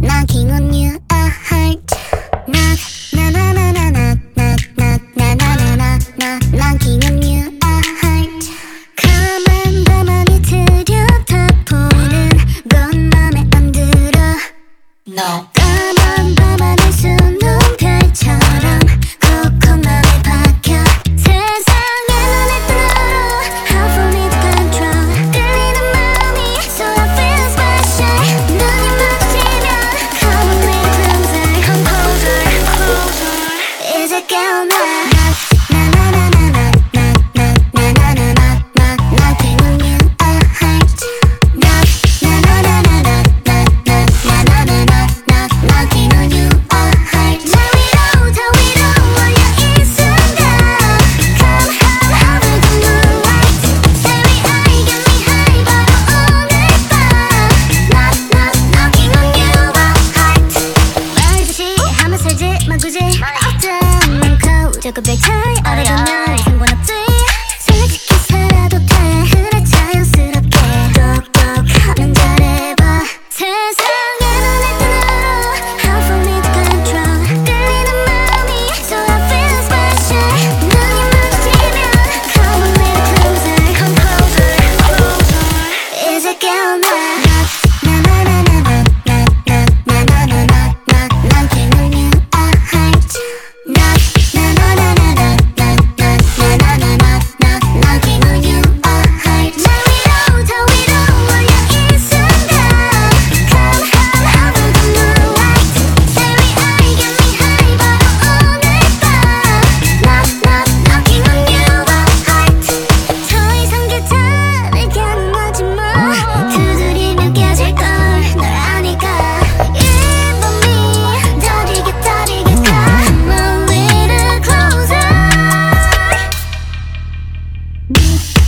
knocking on your heart. Knock, na na na na na na na na na na na na knocking on your heart. 가만 가만히 들여다보는 건 맘에 안 들어. No. 조금의 차이 알아두면 상관없지 솔직히 살아도 돼 그래 자연스럽게 똑똑 하면 잘해봐 세상에 눈에 뜨는 How for me to control 끌리는 마음이 So I feel special 눈이 마주치면 Come a little closer Composer, composer 이제 깨어나 Beat